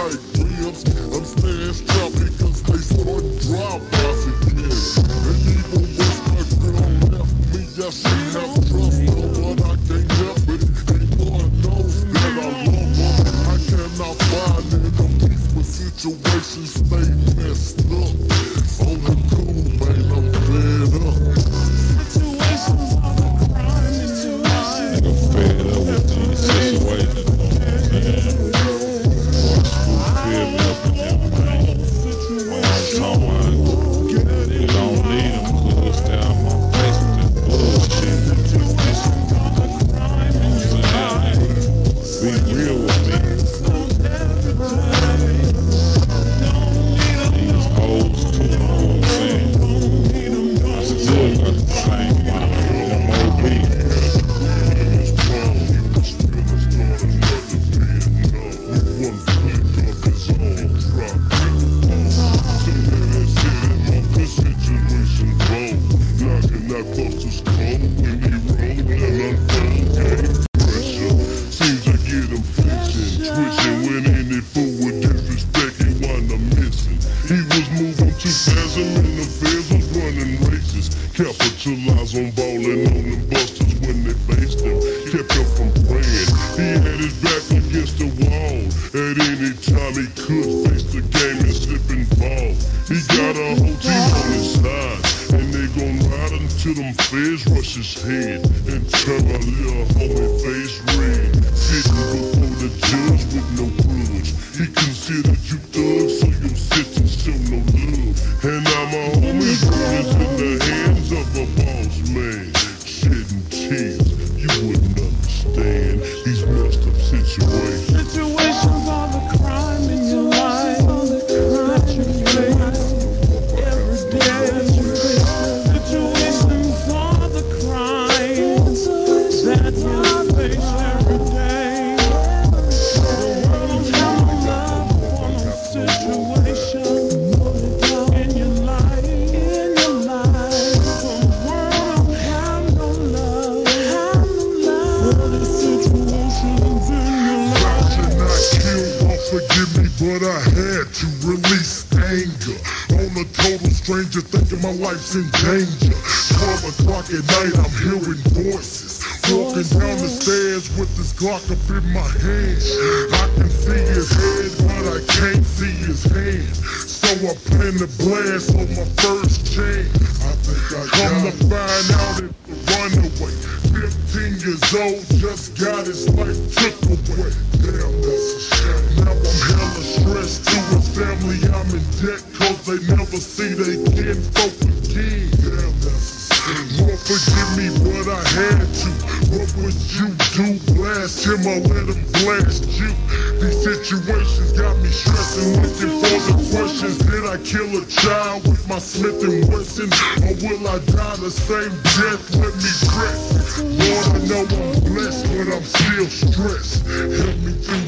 tight. I'm school the was running races. Capitalize on ballin' on them busters when they faced him. Kept him from praying. He had his back against the wall. At any time he could face the game and slip and fall. He got a whole team on his side. And they gon' ride until them feds rush his head and turn my little homie face red. Sitting before the judge with no grudge. He considered you thugs, so your sentence. And forgive me, but I had to release anger on a total stranger thinking my life's in danger. 12 o'clock at night, I'm hearing voices. Walking down the stairs with this Glock up in my hand. I can see his head, but I can't see his hand. So I plan to blast on my first chain. I think I Come to find out it's a runaway. 15 years just got his life took away. Damn, that's a shame. Now I'm hella stressed to his family. I'm in debt cause they never see they kin folk again. Damn, that's a shame. Lord, forgive me, but I had to. What would you do? Blast him or let him blast you? These situations kill a child with my Smith and Wesson? Or will I die the same death? Let me rest. Lord, I know I'm blessed, but I'm still stressed. Help me through